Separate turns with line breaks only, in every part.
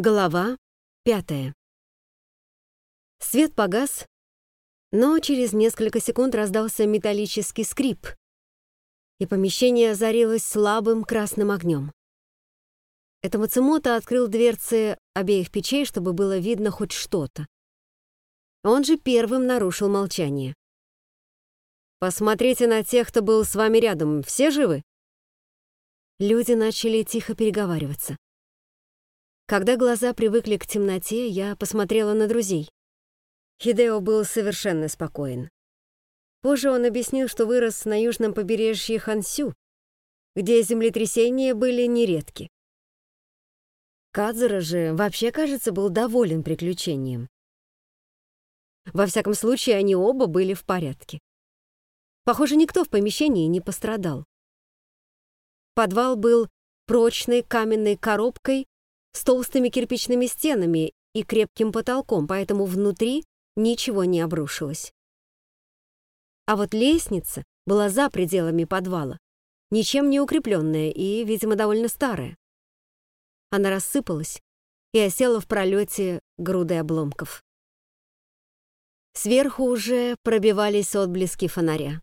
Глава пятая. Свет погас, но через несколько секунд раздался металлический скрип, и помещение озарилось слабым красным огнем. Это Мацумото открыл дверцы обеих печей, чтобы было видно хоть что-то. Он же первым нарушил молчание. «Посмотрите на тех, кто был с вами рядом. Все живы?» Люди начали тихо переговариваться. Когда глаза привыкли к темноте, я посмотрела на друзей. Хидео был совершенно спокоен. Позже он объяснил, что вырос на южном побережье Хансю, где землетрясения были нередки. Кадзера же вообще, кажется, был доволен приключением. Во всяком случае, они оба были в порядке. Похоже, никто в помещении не пострадал. Подвал был прочной каменной коробкой с толстыми кирпичными стенами и крепким потолком, поэтому внутри ничего не обрушилось. А вот лестница была за пределами подвала, ничем не укрепленная и, видимо, довольно старая. Она рассыпалась и осела в пролете грудой обломков. Сверху уже пробивались отблески фонаря.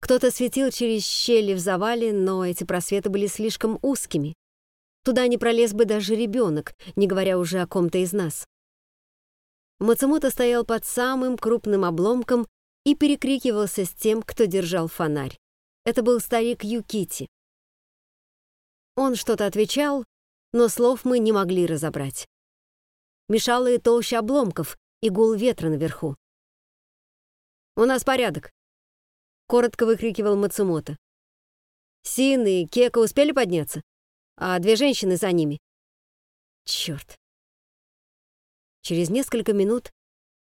Кто-то светил через щели в завале, но эти просветы были слишком узкими, Туда не пролез бы даже ребенок, не говоря уже о ком-то из нас. Мацумото стоял под самым крупным обломком и перекрикивался с тем, кто держал фонарь. Это был старик Юкити. Он что-то отвечал, но слов мы не могли разобрать. Мешало и толща обломков, и гул ветра наверху. «У нас порядок», — коротко выкрикивал Мацумото. «Син и Кека успели подняться?» А две женщины за ними. Черт. Через несколько минут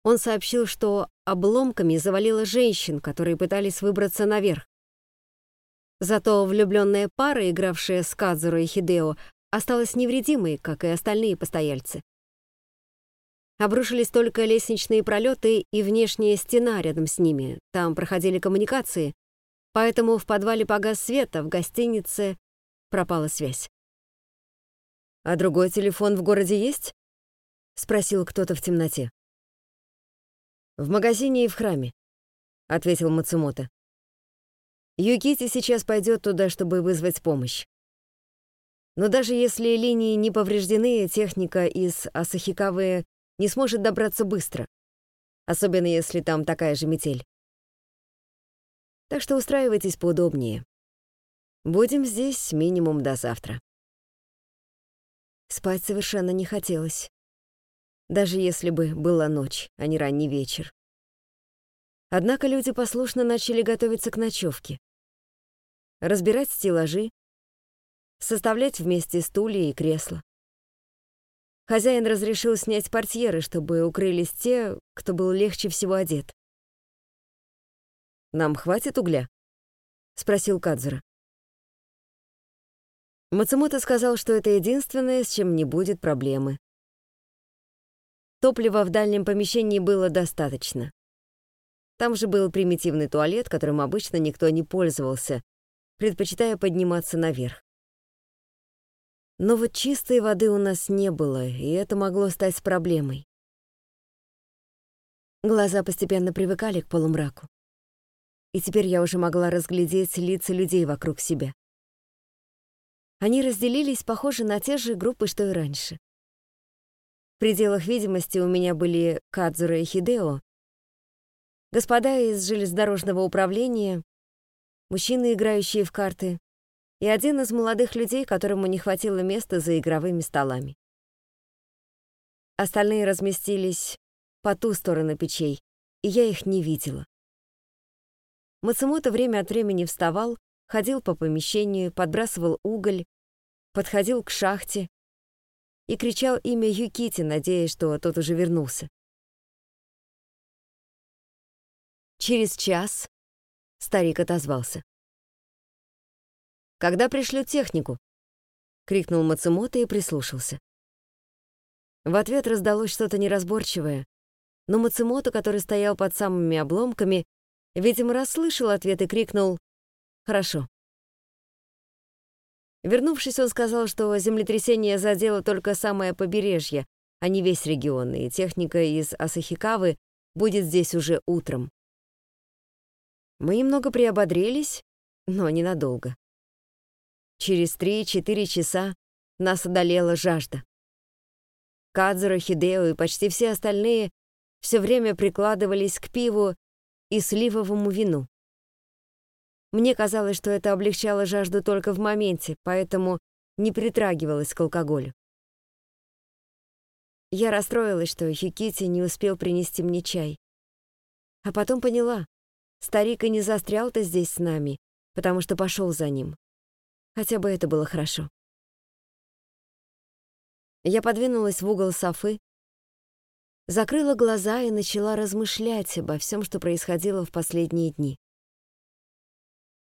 он сообщил, что обломками завалило женщин, которые пытались выбраться наверх. Зато влюбленная пара, игравшая с Кадзуру и Хидео, осталась невредимой, как и остальные постояльцы. Обрушились только лестничные пролеты и внешняя стена рядом с ними. Там проходили коммуникации, поэтому в подвале погас свет, а в гостинице пропала связь. «А другой телефон в городе есть?» — спросил кто-то в темноте. «В магазине и в храме», — ответил Мацумото. «Юкити сейчас пойдет туда, чтобы вызвать помощь. Но даже если линии не повреждены, техника из Асахикавы не сможет добраться быстро, особенно если там такая же метель. Так что устраивайтесь поудобнее. Будем здесь минимум до завтра. Спать совершенно не хотелось. Даже если бы была ночь, а не ранний вечер. Однако люди послушно начали готовиться к ночевке. Разбирать стеллажи, составлять вместе стулья и кресла. Хозяин разрешил снять портьеры, чтобы укрылись те, кто был легче всего одет. «Нам хватит угля?» — спросил Кадзура. Мацумото сказал, что это единственное, с чем не будет проблемы. Топлива в дальнем помещении было достаточно. Там же был примитивный туалет, которым обычно никто не пользовался, предпочитая подниматься наверх. Но вот чистой воды у нас не было, и это могло стать проблемой. Глаза постепенно привыкали к полумраку. И теперь я уже могла разглядеть лица людей вокруг себя. Они разделились, похоже, на те же группы, что и раньше. В пределах видимости у меня были Кадзура и Хидео, господа из железнодорожного управления, мужчины, играющие в карты, и один из молодых людей, которому не хватило места за игровыми столами. Остальные разместились по ту сторону печей, и я их не видела. Мацумото время от времени вставал, ходил по помещению, подбрасывал уголь, подходил к шахте и кричал имя Юкити, надеясь, что тот уже вернулся. Через час старик отозвался. «Когда пришлют технику?» — крикнул Мацумото и прислушался. В ответ раздалось что-то неразборчивое, но Мацумото, который стоял под самыми обломками, видимо, расслышал ответ и крикнул «Хорошо». Вернувшись, он сказал, что землетрясение задело только самое побережье, а не весь регион, и техника из Асахикавы будет здесь уже утром. Мы немного приободрились, но ненадолго. Через 3-4 часа нас одолела жажда. Кадзура, Хидео и почти все остальные все время прикладывались к пиву и сливовому вину. Мне казалось, что это облегчало жажду только в моменте, поэтому не притрагивалась к алкоголю. Я расстроилась, что Хикити не успел принести мне чай. А потом поняла, старик и не застрял-то здесь с нами, потому что пошел за ним. Хотя бы это было хорошо. Я подвинулась в угол софы, закрыла глаза и начала размышлять обо всем, что происходило в последние дни.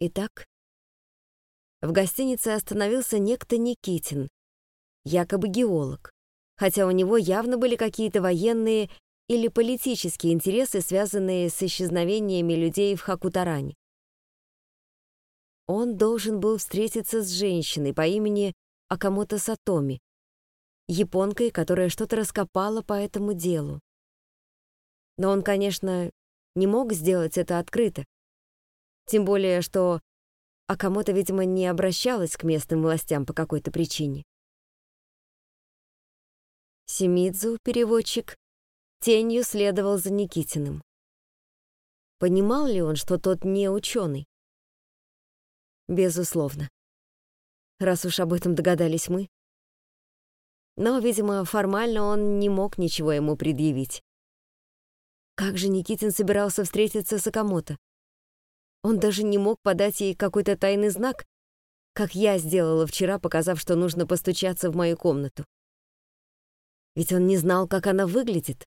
Итак, в гостинице остановился некто Никитин, якобы геолог, хотя у него явно были какие-то военные или политические интересы, связанные с исчезновениями людей в Хакутаране. Он должен был встретиться с женщиной по имени Акамото Сатоми, японкой, которая что-то раскопала по этому делу. Но он, конечно, не мог сделать это открыто, тем более, что Акамото, видимо, не обращалась к местным властям по какой-то причине. Семидзу, переводчик, тенью следовал за Никитиным. Понимал ли он, что тот не ученый? Безусловно. Раз уж об этом догадались мы. Но, видимо, формально он не мог ничего ему предъявить. Как же Никитин собирался встретиться с Акамото? Он даже не мог подать ей какой-то тайный знак, как я сделала вчера, показав, что нужно постучаться в мою комнату. Ведь он не знал, как она выглядит.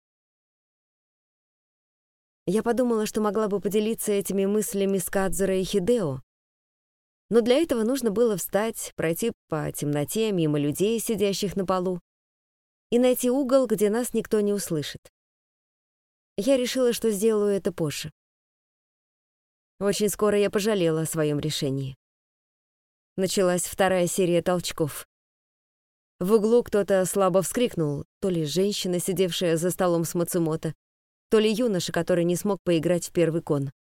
Я подумала, что могла бы поделиться этими мыслями с Кадзура и Хидео, но для этого нужно было встать, пройти по темноте мимо людей, сидящих на полу, и найти угол, где нас никто не услышит. Я решила, что сделаю это позже. Очень скоро я пожалела о своем решении. Началась вторая серия толчков. В углу кто-то слабо вскрикнул, то ли женщина, сидевшая за столом с Мацумото, то ли юноша, который не смог поиграть в первый кон.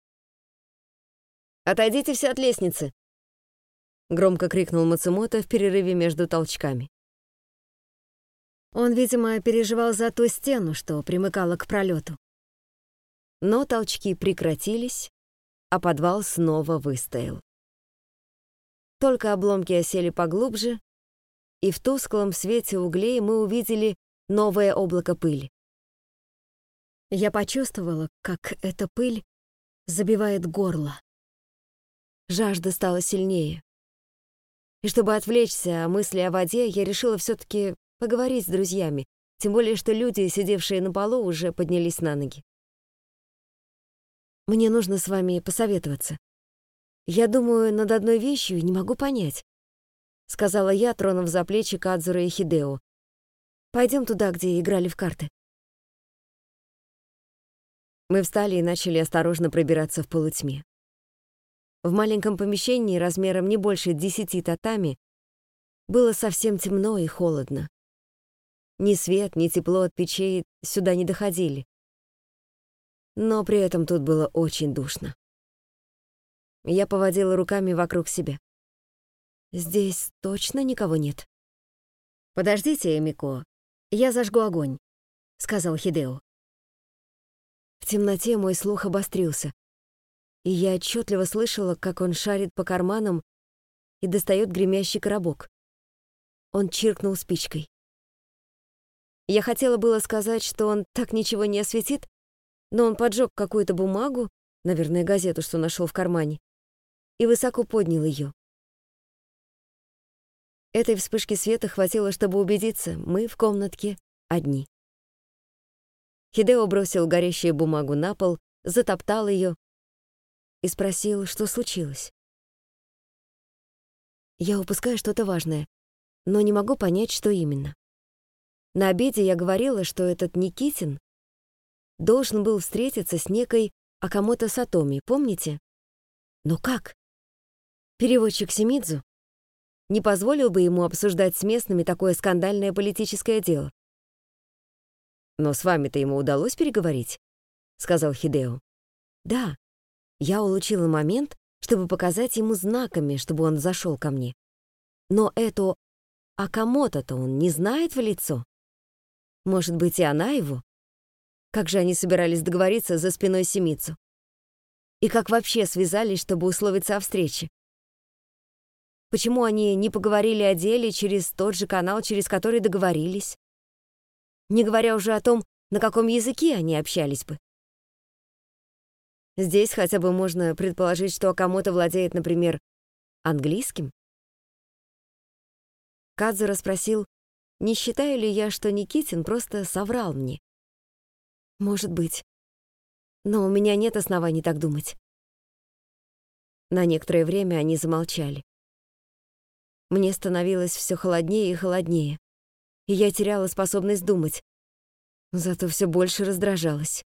«Отойдите все от лестницы!» Громко крикнул Мацумото в перерыве между толчками. Он, видимо, переживал за ту стену, что примыкала к пролету. Но толчки прекратились, а подвал снова выстоял. Только обломки осели поглубже, и в тусклом свете углей мы увидели новое облако пыли. Я почувствовала, как эта пыль забивает горло. Жажда стала сильнее. И чтобы отвлечься о мысли о воде, я решила все таки поговорить с друзьями, тем более что люди, сидевшие на полу, уже поднялись на ноги. Мне нужно с вами посоветоваться. Я думаю над одной вещью и не могу понять, сказала я, тронув за плечи Кадзура и Хидео. Пойдем туда, где играли в карты. Мы встали и начали осторожно пробираться в полутьме. В маленьком помещении размером не больше десяти татами было совсем темно и холодно. Ни свет, ни тепло от печей сюда не доходили но при этом тут было очень душно. Я поводила руками вокруг себя. Здесь точно никого нет. Подождите, Эмико, я зажгу огонь, сказал Хидео. В темноте мой слух обострился, и я отчетливо слышала, как он шарит по карманам и достает гремящий коробок. Он чиркнул спичкой. Я хотела было сказать, что он так ничего не осветит, но он поджег какую-то бумагу, наверное, газету, что нашел в кармане, и высоко поднял ее. Этой вспышки света хватило, чтобы убедиться, мы в комнатке одни. Хидео бросил горящую бумагу на пол, затоптал ее и спросил, что случилось. Я упускаю что-то важное, но не могу понять, что именно. На обеде я говорила, что этот Никитин должен был встретиться с некой Акамото Сатоми, помните? Но как? Переводчик Семидзу? не позволил бы ему обсуждать с местными такое скандальное политическое дело. «Но с вами-то ему удалось переговорить?» — сказал Хидео. «Да, я улучила момент, чтобы показать ему знаками, чтобы он зашел ко мне. Но эту Акамото-то он не знает в лицо. Может быть, и она его? Как же они собирались договориться за спиной Семицу? И как вообще связались, чтобы условиться о встрече? Почему они не поговорили о деле через тот же канал, через который договорились? Не говоря уже о том, на каком языке они общались бы. Здесь хотя бы можно предположить, что Акамото владеет, например, английским. Кадзура спросил, не считаю ли я, что Никитин просто соврал мне. Может быть. Но у меня нет оснований так думать. На некоторое время они замолчали. Мне становилось все холоднее и холоднее, и я теряла способность думать, зато все больше раздражалась.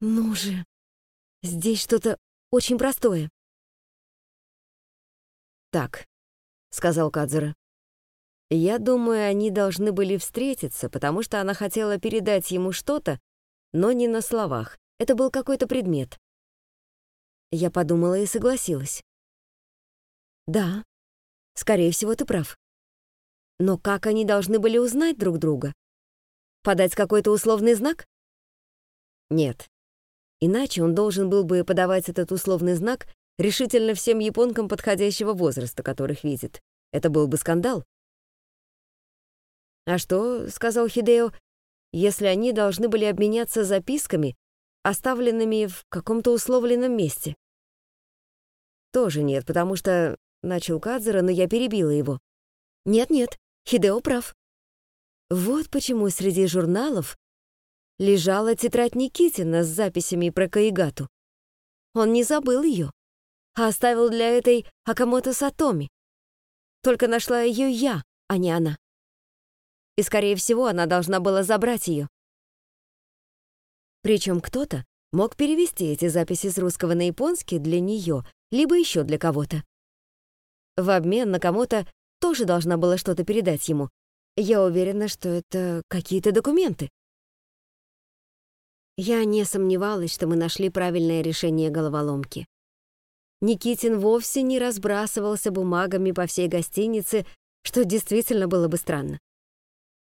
Ну же, здесь что-то очень простое. Так, сказал Кадзура. Я думаю, они должны были встретиться, потому что она хотела передать ему что-то, но не на словах. Это был какой-то предмет. Я подумала и согласилась. Да, скорее всего, ты прав. Но как они должны были узнать друг друга? Подать какой-то условный знак? Нет. Иначе он должен был бы подавать этот условный знак решительно всем японкам подходящего возраста, которых видит. Это был бы скандал. «А что?» — сказал Хидео. «Если они должны были обменяться записками, оставленными в каком-то условленном месте?» «Тоже нет, потому что...» — начал Кадзера, но я перебила его. «Нет-нет, Хидео прав. Вот почему среди журналов лежала тетрадь Никитина с записями про Каигату. Он не забыл ее, а оставил для этой Акамото Сатоми. Только нашла ее я, а не она. И, скорее всего, она должна была забрать ее. Причем кто-то мог перевести эти записи с русского на японский для нее, либо еще для кого-то. В обмен на кому-то тоже должна была что-то передать ему. Я уверена, что это какие-то документы. Я не сомневалась, что мы нашли правильное решение головоломки. Никитин вовсе не разбрасывался бумагами по всей гостинице, что действительно было бы странно.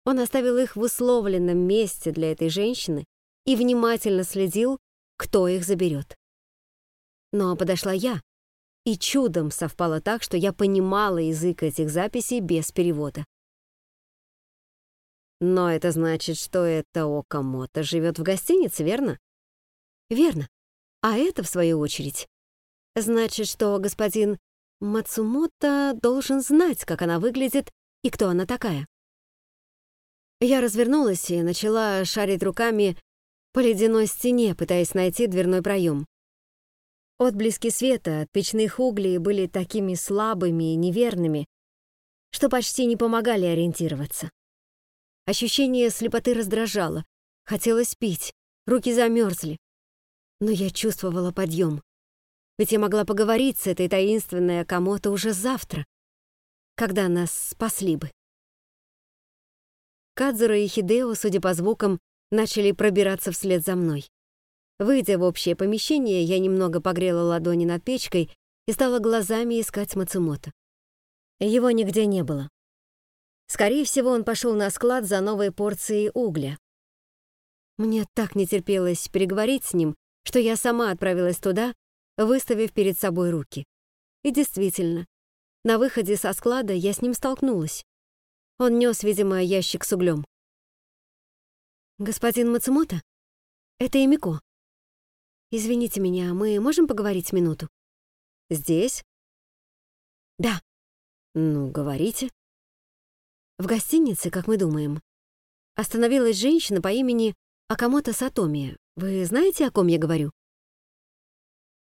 Он оставил их в условленном месте для этой женщины и внимательно следил, кто их заберет. Но подошла я, и чудом совпало так, что я понимала язык этих записей без перевода. Но это значит, что это Окамото живет в гостинице, верно? Верно. А это, в свою очередь, Значит, что господин Мацумото должен знать, как она выглядит и кто она такая. Я развернулась и начала шарить руками по ледяной стене, пытаясь найти дверной проем. Отблески света от печных углей были такими слабыми и неверными, что почти не помогали ориентироваться. Ощущение слепоты раздражало, хотелось пить, руки замерзли. Но я чувствовала подъем. Ведь я могла поговорить с этой таинственной Акамото уже завтра, когда нас спасли бы. Кадзура и Хидео, судя по звукам, начали пробираться вслед за мной. Выйдя в общее помещение, я немного погрела ладони над печкой и стала глазами искать Мацумото. Его нигде не было. Скорее всего, он пошел на склад за новой порцией угля. Мне так не терпелось переговорить с ним, что я сама отправилась туда выставив перед собой руки. И действительно, на выходе со склада я с ним столкнулась. Он нес, видимо, ящик с углем. «Господин Мацумото? Это Эмико. Извините меня, мы можем поговорить минуту?» «Здесь?» «Да». «Ну, говорите». В гостинице, как мы думаем, остановилась женщина по имени Акамото Сатоми. Вы знаете, о ком я говорю?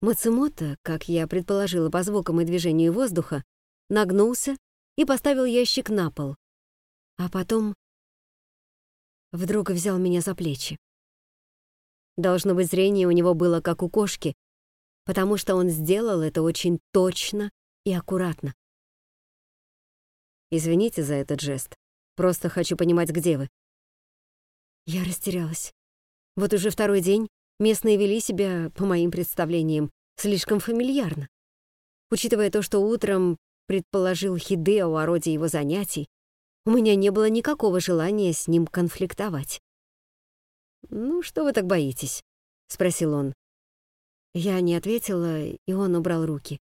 Мацумото, как я предположила по звукам и движению воздуха, нагнулся и поставил ящик на пол. А потом вдруг взял меня за плечи. Должно быть, зрение у него было как у кошки, потому что он сделал это очень точно и аккуратно. Извините за этот жест. Просто хочу понимать, где вы. Я растерялась. Вот уже второй день местные вели себя, по моим представлениям, слишком фамильярно. Учитывая то, что утром предположил Хидео о роде его занятий, у меня не было никакого желания с ним конфликтовать. «Ну, что вы так боитесь?» — спросил он. Я не ответила, и он убрал руки.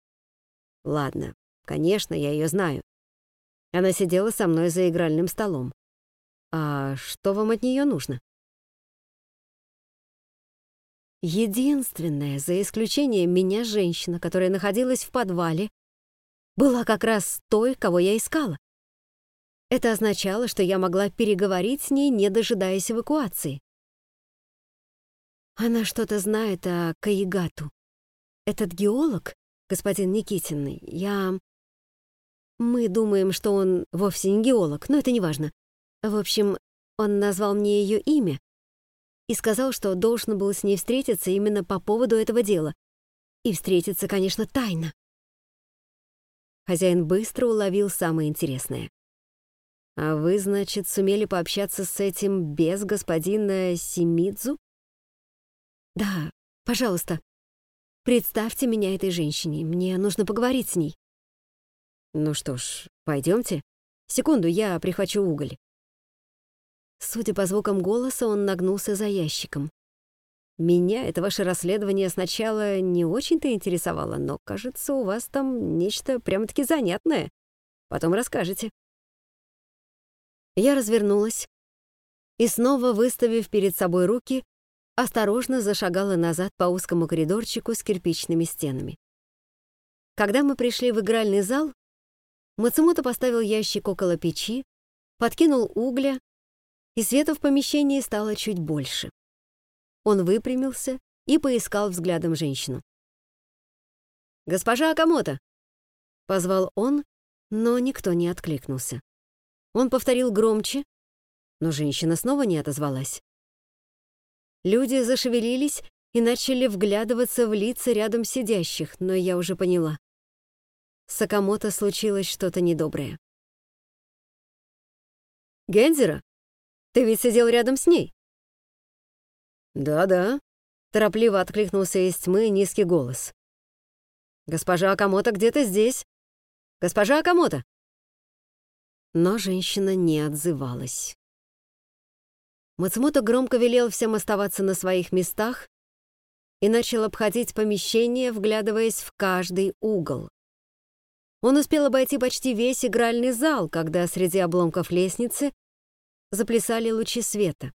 «Ладно, конечно, я ее знаю. Она сидела со мной за игральным столом. А что вам от нее нужно?» Единственная, за исключением меня, женщина, которая находилась в подвале, была как раз той, кого я искала. Это означало, что я могла переговорить с ней, не дожидаясь эвакуации. Она что-то знает о Каигату. Этот геолог, господин Никитин, я... Мы думаем, что он вовсе не геолог, но это не важно. В общем, он назвал мне ее имя, и сказал, что должен был с ней встретиться именно по поводу этого дела. И встретиться, конечно, тайно. Хозяин быстро уловил самое интересное. «А вы, значит, сумели пообщаться с этим без господина Симидзу?» «Да, пожалуйста. Представьте меня этой женщине. Мне нужно поговорить с ней». «Ну что ж, пойдемте. Секунду, я прихвачу уголь». Судя по звукам голоса, он нагнулся за ящиком. «Меня это ваше расследование сначала не очень-то интересовало, но, кажется, у вас там нечто прямо-таки занятное. Потом расскажете». Я развернулась и, снова выставив перед собой руки, осторожно зашагала назад по узкому коридорчику с кирпичными стенами. Когда мы пришли в игральный зал, Мацумото поставил ящик около печи, подкинул угля и света в помещении стало чуть больше. Он выпрямился и поискал взглядом женщину. «Госпожа Акамото!» — позвал он, но никто не откликнулся. Он повторил громче, но женщина снова не отозвалась. Люди зашевелились и начали вглядываться в лица рядом сидящих, но я уже поняла. С Акамото случилось что-то недоброе. «Гензера?» Ты ведь сидел рядом с ней?» «Да-да», — торопливо откликнулся из тьмы низкий голос. «Госпожа Акамото где-то здесь. Госпожа Акамото!» Но женщина не отзывалась. Мацумото громко велел всем оставаться на своих местах и начал обходить помещение, вглядываясь в каждый угол. Он успел обойти почти весь игральный зал, когда среди обломков лестницы заплясали лучи света.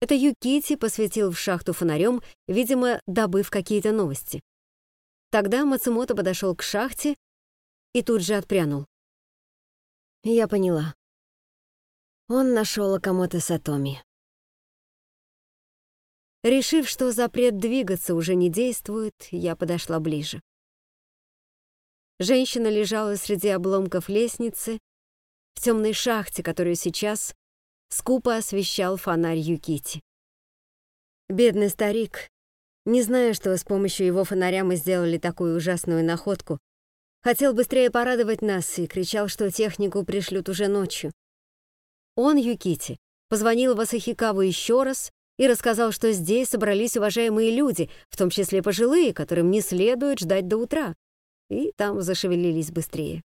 Это Юкити посветил в шахту фонарем, видимо, добыв какие-то новости. Тогда Мацумото подошел к шахте и тут же отпрянул. Я поняла. Он нашел Акамото Сатоми. Решив, что запрет двигаться уже не действует, я подошла ближе. Женщина лежала среди обломков лестницы в темной шахте, которую сейчас скупо освещал фонарь Юкити. Бедный старик, не зная, что с помощью его фонаря мы сделали такую ужасную находку, хотел быстрее порадовать нас и кричал, что технику пришлют уже ночью. Он, Юкити, позвонил в Асахикаву еще раз и рассказал, что здесь собрались уважаемые люди, в том числе пожилые, которым не следует ждать до утра. И там зашевелились быстрее.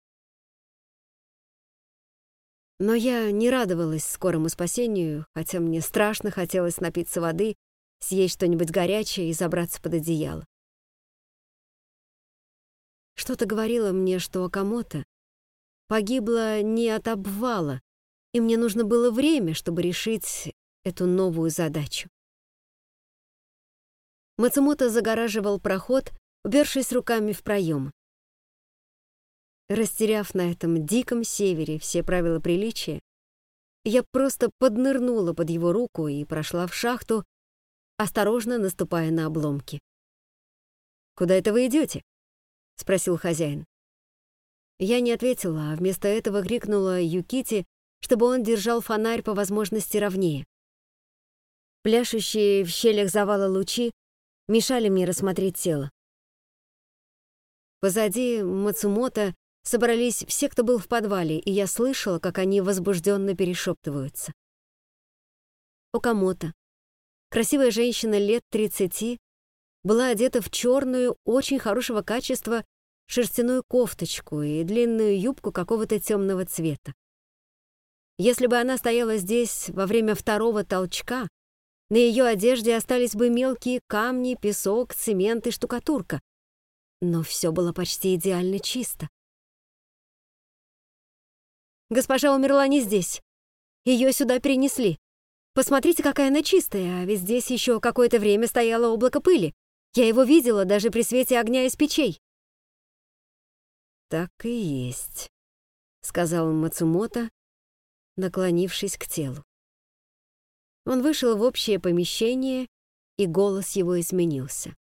Но я не радовалась скорому спасению, хотя мне страшно хотелось напиться воды, съесть что-нибудь горячее и забраться под одеяло. Что-то говорило мне, что Акамото погибла не от обвала, и мне нужно было время, чтобы решить эту новую задачу. Мацумото загораживал проход, упершись руками в проем. Растеряв на этом диком севере все правила приличия, я просто поднырнула под его руку и прошла в шахту, осторожно наступая на обломки. «Куда это вы идете? Спросил хозяин. Я не ответила, а вместо этого крикнула Юкити, чтобы он держал фонарь по возможности ровнее. Пляшущие в щелях завала лучи мешали мне рассмотреть тело. Позади Мацумото собрались все, кто был в подвале, и я слышала, как они возбужденно перешептываются. Окамото, красивая женщина лет 30, была одета в черную, очень хорошего качества шерстяную кофточку и длинную юбку какого-то темного цвета. Если бы она стояла здесь во время второго толчка, на ее одежде остались бы мелкие камни, песок, цемент и штукатурка. Но все было почти идеально чисто. Госпожа умерла не здесь. Ее сюда перенесли. Посмотрите, какая она чистая, а ведь здесь еще какое-то время стояло облако пыли. Я его видела даже при свете огня из печей. «Так и есть», — сказал Мацумото, наклонившись к телу. Он вышел в общее помещение, и голос его изменился.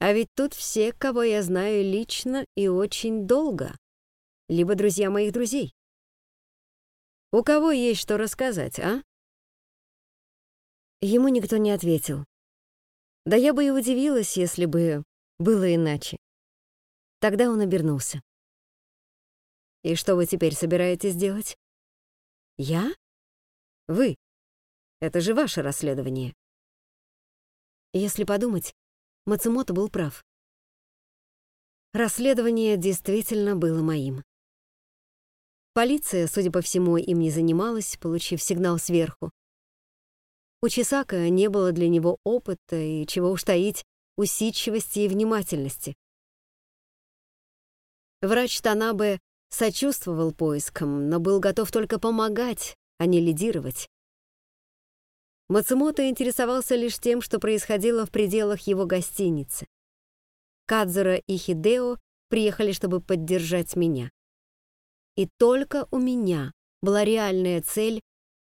А ведь тут все, кого я знаю лично и очень долго, либо друзья моих друзей. У кого есть что рассказать, а? Ему никто не ответил. Да я бы и удивилась, если бы было иначе. Тогда он обернулся. «И что вы теперь собираетесь делать?» «Я? Вы. Это же ваше расследование». Если подумать, Мацумото был прав. Расследование действительно было моим. Полиция, судя по всему, им не занималась, получив сигнал сверху. У Чесака не было для него опыта и, чего уж таить, усидчивости и внимательности. Врач Танабе сочувствовал поискам, но был готов только помогать, а не лидировать. Мацумото интересовался лишь тем, что происходило в пределах его гостиницы. Кадзура и Хидео приехали, чтобы поддержать меня. И только у меня была реальная цель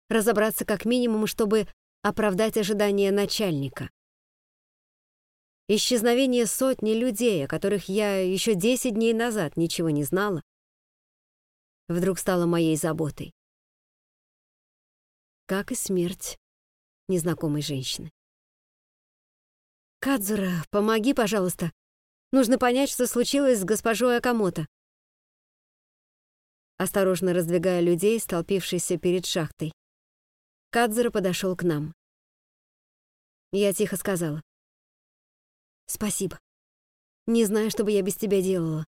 разобраться как минимум, чтобы оправдать ожидания начальника. Исчезновение сотни людей, о которых я еще 10 дней назад ничего не знала, вдруг стало моей заботой. Как и смерть незнакомой женщины. «Кадзура, помоги, пожалуйста. Нужно понять, что случилось с госпожой Акамото». Осторожно раздвигая людей, столпившихся перед шахтой, Кадзура подошел к нам. Я тихо сказала. Спасибо. Не знаю, что бы я без тебя делала.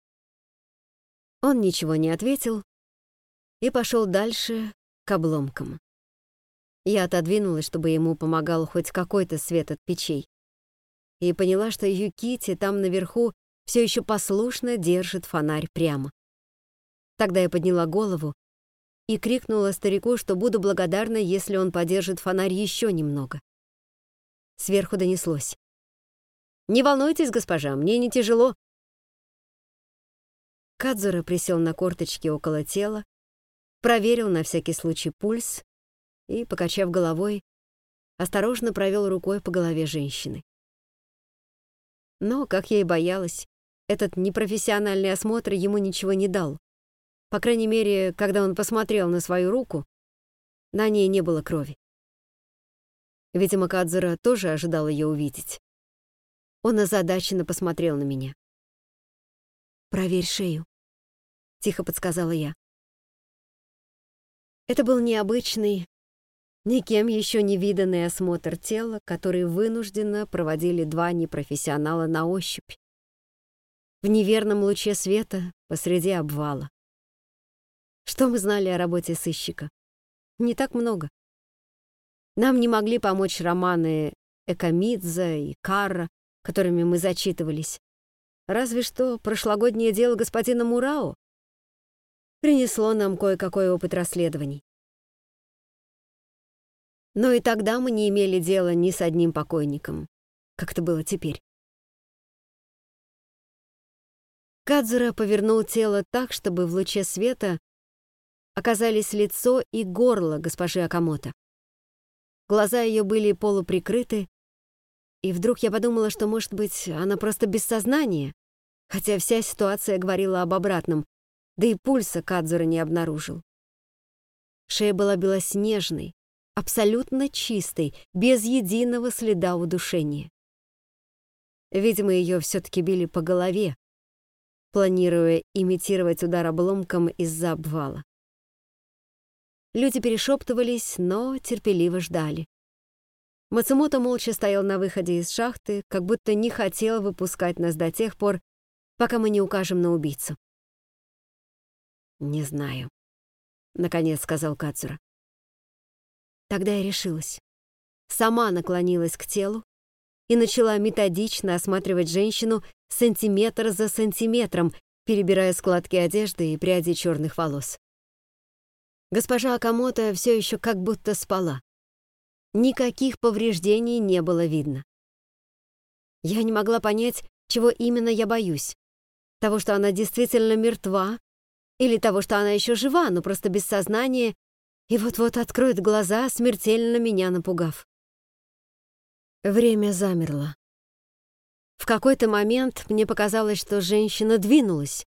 Он ничего не ответил и пошел дальше к обломкам. Я отодвинулась, чтобы ему помогал хоть какой-то свет от печей. И поняла, что Юкити там наверху все еще послушно держит фонарь прямо. Тогда я подняла голову и крикнула старику, что буду благодарна, если он подержит фонарь еще немного. Сверху донеслось. Не волнуйтесь, госпожа, мне не тяжело. Кадзура присел на корточки около тела, проверил на всякий случай пульс и, покачав головой, осторожно провел рукой по голове женщины. Но, как я и боялась, этот непрофессиональный осмотр ему ничего не дал. По крайней мере, когда он посмотрел на свою руку, на ней не было крови. Видимо, Кадзура тоже ожидал ее увидеть. Он озадаченно посмотрел на меня. «Проверь шею», — тихо подсказала я. Это был необычный, никем еще не виданный осмотр тела, который вынужденно проводили два непрофессионала на ощупь. В неверном луче света посреди обвала. Что мы знали о работе сыщика? Не так много. Нам не могли помочь романы Экамидза и Карра, которыми мы зачитывались. Разве что прошлогоднее дело господина Мурао принесло нам кое-какой опыт расследований. Но и тогда мы не имели дела ни с одним покойником, как это было теперь. Кадзура повернул тело так, чтобы в луче света оказались лицо и горло госпожи Акамото. Глаза ее были полуприкрыты, и вдруг я подумала, что, может быть, она просто без сознания, хотя вся ситуация говорила об обратном, да и пульса Кадзура не обнаружил. Шея была белоснежной, абсолютно чистой, без единого следа удушения. Видимо, ее все-таки били по голове, планируя имитировать удар обломком из-за обвала. Люди перешептывались, но терпеливо ждали. Мацумото молча стоял на выходе из шахты, как будто не хотел выпускать нас до тех пор, пока мы не укажем на убийцу. «Не знаю», — наконец сказал Кацура. Тогда я решилась. Сама наклонилась к телу и начала методично осматривать женщину сантиметр за сантиметром, перебирая складки одежды и пряди черных волос. Госпожа Акамото все еще как будто спала. Никаких повреждений не было видно. Я не могла понять, чего именно я боюсь. Того, что она действительно мертва, или того, что она еще жива, но просто без сознания, и вот-вот откроет глаза, смертельно меня напугав. Время замерло. В какой-то момент мне показалось, что женщина двинулась,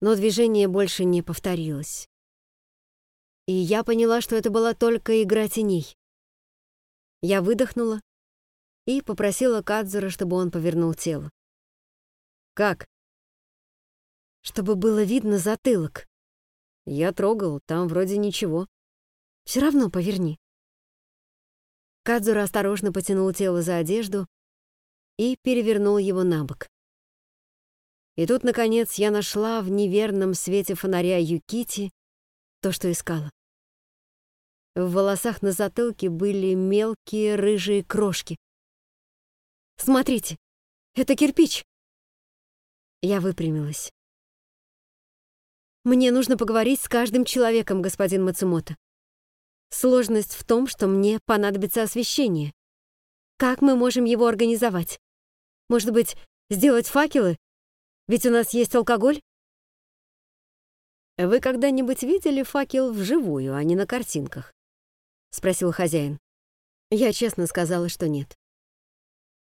но движение больше не повторилось. И я поняла, что это была только игра теней. Я выдохнула и попросила Кадзура, чтобы он повернул тело. «Как?» «Чтобы было видно затылок». «Я трогал, там вроде ничего». «Все равно поверни». Кадзура осторожно потянул тело за одежду и перевернул его на бок. И тут, наконец, я нашла в неверном свете фонаря Юкити то, что искала. В волосах на затылке были мелкие рыжие крошки. «Смотрите, это кирпич!» Я выпрямилась. «Мне нужно поговорить с каждым человеком, господин Мацумото. Сложность в том, что мне понадобится освещение. Как мы можем его организовать? Может быть, сделать факелы? Ведь у нас есть алкоголь?» «Вы когда-нибудь видели факел вживую, а не на картинках?» — спросил хозяин. Я честно сказала, что нет.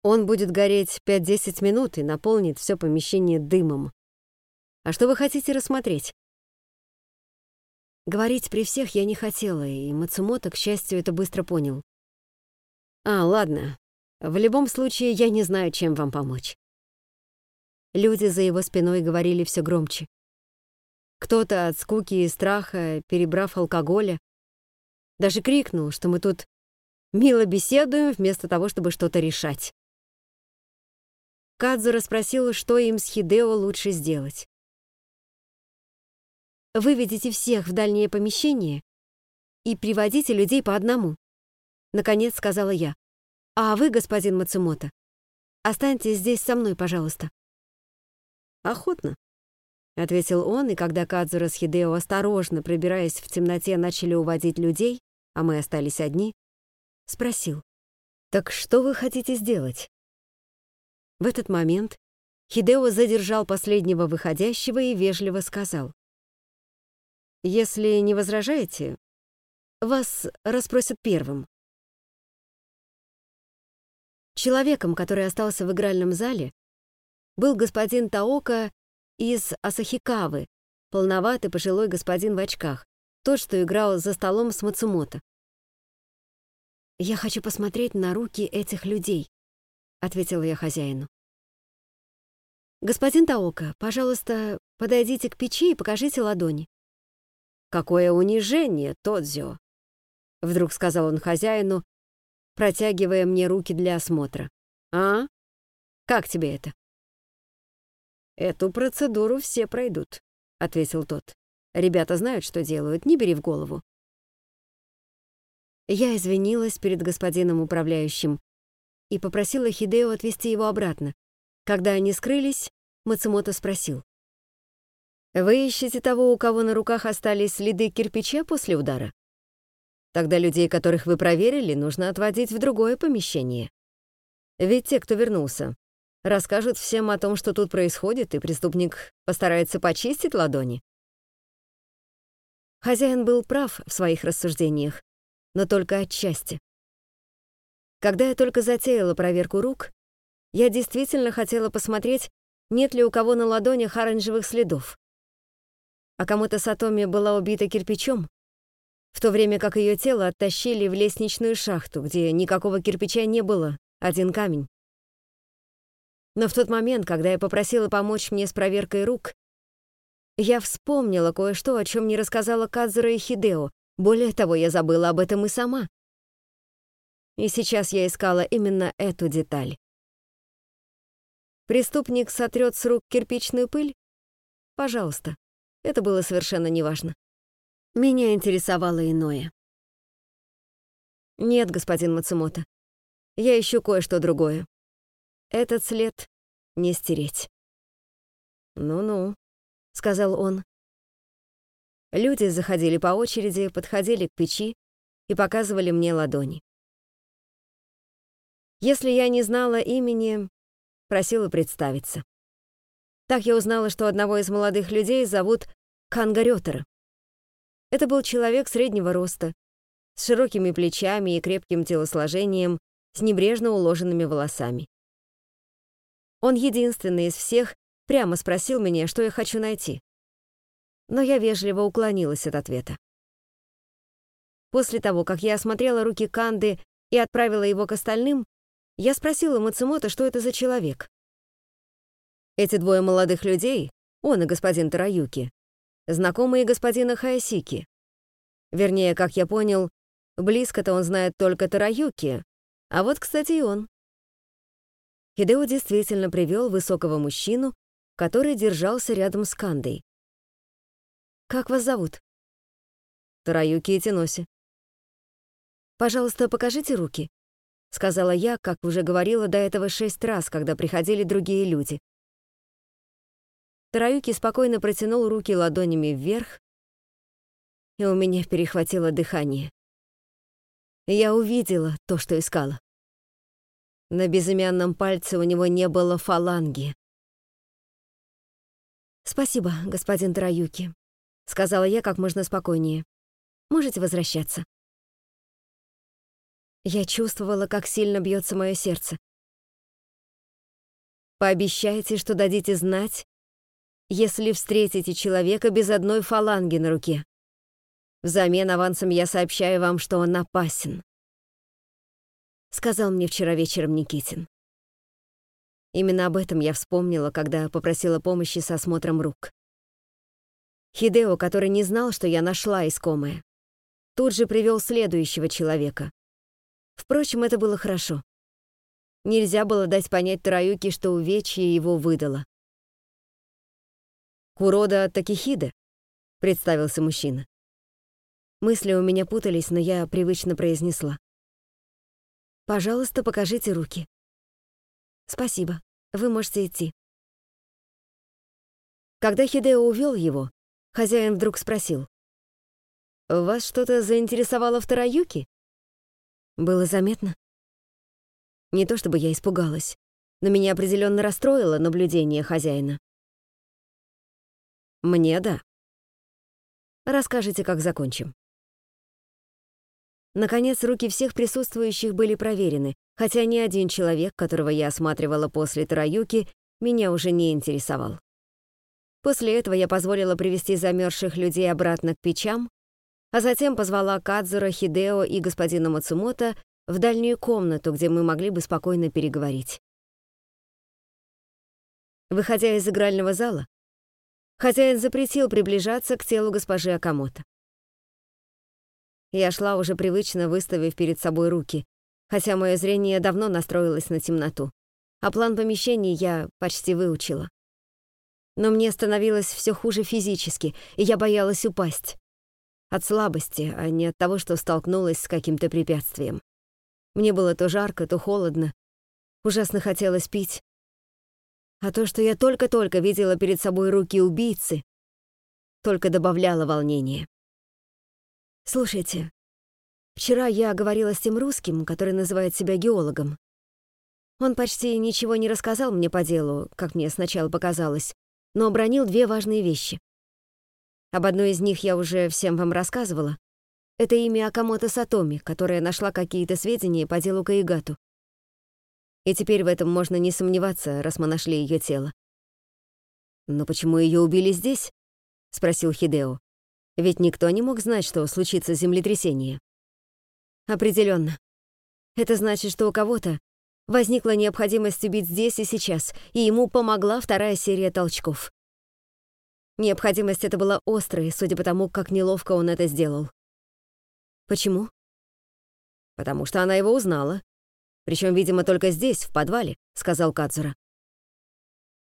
Он будет гореть 5-10 минут и наполнит все помещение дымом. А что вы хотите рассмотреть? Говорить при всех я не хотела, и Мацумото, к счастью, это быстро понял. А, ладно. В любом случае, я не знаю, чем вам помочь. Люди за его спиной говорили все громче. Кто-то от скуки и страха, перебрав алкоголя, даже крикнул, что мы тут мило беседуем вместо того, чтобы что-то решать. Кадзура спросила, что им с Хидео лучше сделать. «Выведите всех в дальнее помещение и приводите людей по одному», — наконец сказала я. «А вы, господин Мацумото, останьтесь здесь со мной, пожалуйста». «Охотно», — ответил он, и когда Кадзура с Хидео, осторожно пробираясь в темноте, начали уводить людей, а мы остались одни, спросил, «Так что вы хотите сделать?» В этот момент Хидео задержал последнего выходящего и вежливо сказал, «Если не возражаете, вас расспросят первым». Человеком, который остался в игральном зале, был господин Таока из Асахикавы, полноватый пожилой господин в очках, тот, что играл за столом с Мацумото. «Я хочу посмотреть на руки этих людей», — ответила я хозяину. «Господин Таока, пожалуйста, подойдите к печи и покажите ладони». «Какое унижение, Тодзио!» — вдруг сказал он хозяину, протягивая мне руки для осмотра. «А? Как тебе это?» «Эту процедуру все пройдут», — ответил тот. Ребята знают, что делают, не бери в голову. Я извинилась перед господином управляющим и попросила Хидео отвезти его обратно. Когда они скрылись, Мацумото спросил. «Вы ищете того, у кого на руках остались следы кирпича после удара? Тогда людей, которых вы проверили, нужно отводить в другое помещение. Ведь те, кто вернулся, расскажут всем о том, что тут происходит, и преступник постарается почистить ладони. Хозяин был прав в своих рассуждениях, но только отчасти. Когда я только затеяла проверку рук, я действительно хотела посмотреть, нет ли у кого на ладонях оранжевых следов. А кому-то Сатоми была убита кирпичом, в то время как ее тело оттащили в лестничную шахту, где никакого кирпича не было, один камень. Но в тот момент, когда я попросила помочь мне с проверкой рук, я вспомнила кое-что, о чем не рассказала Кадзура и Хидео. Более того, я забыла об этом и сама. И сейчас я искала именно эту деталь. Преступник сотрет с рук кирпичную пыль? Пожалуйста. Это было совершенно неважно. Меня интересовало иное. Нет, господин Мацумото. Я ищу кое-что другое. Этот след не стереть. «Ну-ну», — сказал он. Люди заходили по очереди, подходили к печи и показывали мне ладони. Если я не знала имени, просила представиться. Так я узнала, что одного из молодых людей зовут Канга Это был человек среднего роста, с широкими плечами и крепким телосложением, с небрежно уложенными волосами. Он единственный из всех прямо спросил меня, что я хочу найти. Но я вежливо уклонилась от ответа. После того, как я осмотрела руки Канды и отправила его к остальным, я спросила Мацумото, что это за человек. Эти двое молодых людей, он и господин Тараюки, знакомые господина Хаясики. Вернее, как я понял, близко-то он знает только Тараюки, а вот, кстати, и он. Хидео действительно привел высокого мужчину, который держался рядом с Кандой. «Как вас зовут?» «Тараюки Итиноси». «Пожалуйста, покажите руки», — сказала я, как уже говорила до этого шесть раз, когда приходили другие люди. Тараюки спокойно протянул руки ладонями вверх, и у меня перехватило дыхание. Я увидела то, что искала. На безымянном пальце у него не было фаланги. «Спасибо, господин Тараюки», — сказала я как можно спокойнее. «Можете возвращаться». Я чувствовала, как сильно бьется мое сердце. «Пообещайте, что дадите знать, если встретите человека без одной фаланги на руке. Взамен авансом я сообщаю вам, что он опасен. Сказал мне вчера вечером Никитин. Именно об этом я вспомнила, когда попросила помощи с осмотром рук. Хидео, который не знал, что я нашла искомое, тут же привел следующего человека. Впрочем, это было хорошо. Нельзя было дать понять Тараюке, что увечье его выдало. «Курода Такихиде», — представился мужчина. Мысли у меня путались, но я привычно произнесла. «Пожалуйста, покажите руки». «Спасибо. Вы можете идти». Когда Хидео увел его, хозяин вдруг спросил. «Вас что-то заинтересовало в Тараюке?» Было заметно. Не то чтобы я испугалась, но меня определенно расстроило наблюдение хозяина. «Мне да». «Расскажите, как закончим». Наконец, руки всех присутствующих были проверены, хотя ни один человек, которого я осматривала после Тараюки, меня уже не интересовал. После этого я позволила привести замерзших людей обратно к печам, а затем позвала Кадзура, Хидео и господина Мацумото в дальнюю комнату, где мы могли бы спокойно переговорить. Выходя из игрального зала, хозяин запретил приближаться к телу госпожи Акамото. Я шла уже привычно, выставив перед собой руки, хотя мое зрение давно настроилось на темноту, а план помещений я почти выучила. Но мне становилось все хуже физически, и я боялась упасть. От слабости, а не от того, что столкнулась с каким-то препятствием. Мне было то жарко, то холодно. Ужасно хотелось пить. А то, что я только-только видела перед собой руки убийцы, только добавляло волнения. Слушайте, вчера я говорила с тем русским, который называет себя геологом. Он почти ничего не рассказал мне по делу, как мне сначала показалось, но обронил две важные вещи. Об одной из них я уже всем вам рассказывала. Это имя Акамото Сатоми, которая нашла какие-то сведения по делу Каигату. И теперь в этом можно не сомневаться, раз мы нашли ее тело. «Но почему ее убили здесь?» — спросил Хидео. Ведь никто не мог знать, что случится землетрясение. Определенно. Это значит, что у кого-то Возникла необходимость убить здесь и сейчас, и ему помогла вторая серия толчков. Необходимость эта была острой, судя по тому, как неловко он это сделал. Почему? Потому что она его узнала. Причем, видимо, только здесь, в подвале, сказал Кадзура.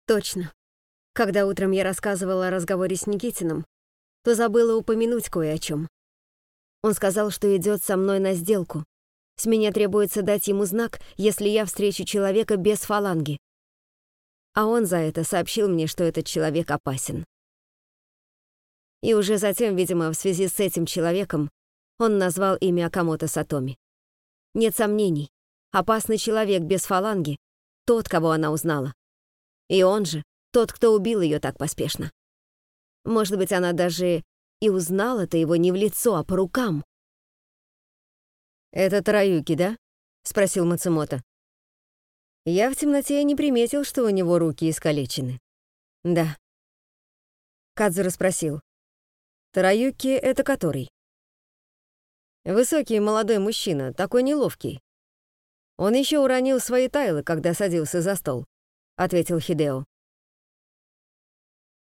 Точно. Когда утром я рассказывала о разговоре с Никитиным, то забыла упомянуть кое о чем. Он сказал, что идет со мной на сделку. С меня требуется дать ему знак, если я встречу человека без фаланги. А он за это сообщил мне, что этот человек опасен. И уже затем, видимо, в связи с этим человеком, он назвал имя Акамото Сатоми. Нет сомнений, опасный человек без фаланги — тот, кого она узнала. И он же тот, кто убил ее так поспешно. Может быть, она даже и узнала-то его не в лицо, а по рукам. «Это Тараюки, да?» — спросил Мацумото. Я в темноте не приметил, что у него руки искалечены. «Да». Кадзура спросил. Тараюки — это который? Высокий молодой мужчина, такой неловкий. Он еще уронил свои тайлы, когда садился за стол, ответил Хидео.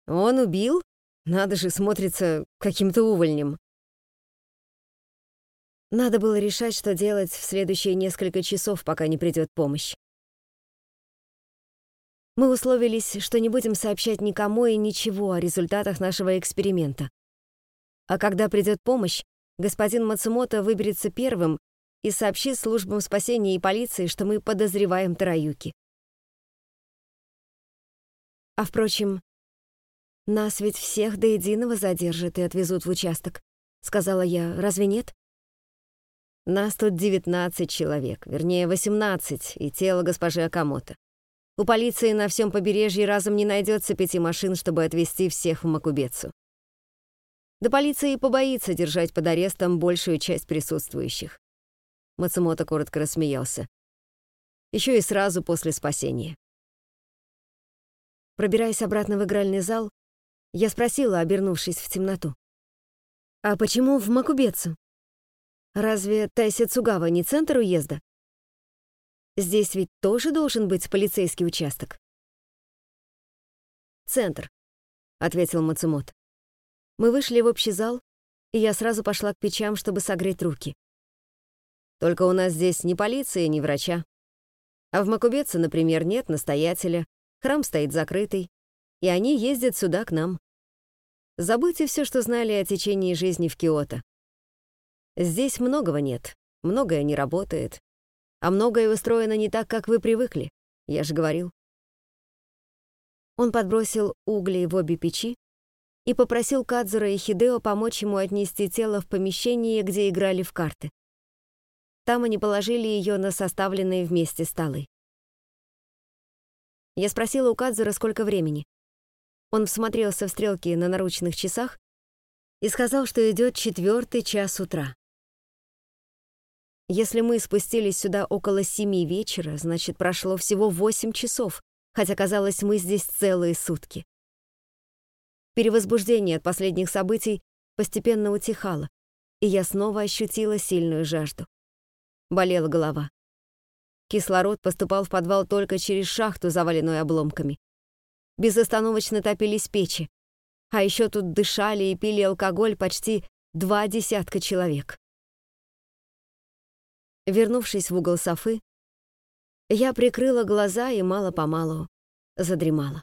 Он убил? Надо же, смотрится каким-то увольнем. Надо было решать, что делать в следующие несколько часов, пока не придет помощь. Мы условились, что не будем сообщать никому и ничего о результатах нашего эксперимента. А когда придет помощь, господин Мацумото выберется первым и сообщит службам спасения и полиции, что мы подозреваем Тараюки. А впрочем, нас ведь всех до единого задержат и отвезут в участок, сказала я. Разве нет? Нас тут 19 человек, вернее, 18, и тело госпожи Акамото. У полиции на всем побережье разом не найдется пяти машин, чтобы отвезти всех в Макубецу. Да полиция и побоится держать под арестом большую часть присутствующих. Мацумото коротко рассмеялся. Еще и сразу после спасения. Пробираясь обратно в игральный зал, я спросила, обернувшись в темноту. «А почему в Макубецу? Разве Тайсицугава не центр уезда? Здесь ведь тоже должен быть полицейский участок». «Центр», — ответил Мацумото. Мы вышли в общий зал, и я сразу пошла к печам, чтобы согреть руки. Только у нас здесь ни полиции, ни врача. А в Макубеце, например, нет настоятеля, храм стоит закрытый, и они ездят сюда к нам. Забудьте все, что знали о течении жизни в Киото. Здесь многого нет, многое не работает, а многое устроено не так, как вы привыкли, я же говорил. Он подбросил угли в обе печи, и попросил Кадзура и Хидео помочь ему отнести тело в помещение, где играли в карты. Там они положили ее на составленные вместе столы. Я спросила у Кадзура, сколько времени. Он всмотрелся в стрелки на наручных часах и сказал, что идет четвертый час утра. Если мы спустились сюда около семи вечера, значит, прошло всего восемь часов, хотя, казалось, мы здесь целые сутки. Перевозбуждение от последних событий постепенно утихало, и я снова ощутила сильную жажду. Болела голова. Кислород поступал в подвал только через шахту, заваленную обломками. Безостановочно топились печи, а еще тут дышали и пили алкоголь почти два десятка человек. Вернувшись в угол Софы, я прикрыла глаза и мало-помалу задремала.